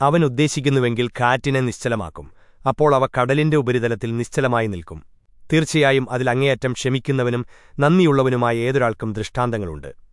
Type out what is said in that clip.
അവൻ ഉദ്ദേശിക്കുന്നുവെങ്കിൽ കാറ്റിനെ നിശ്ചലമാക്കും. അപ്പോൾ അവ കടലിന്റെ ഉപരിതലത്തിൽ നിശ്ചലമായി നിൽക്കും. തീർച്ചയായും അതിൽ അങ്ങേയറ്റം ക്ഷമിക്കുന്നവനും നന്ദിയുള്ളവനുമായ ഏതൊരാൾക്കും ദൃഷ്ടാന്തങ്ങളുണ്ട്.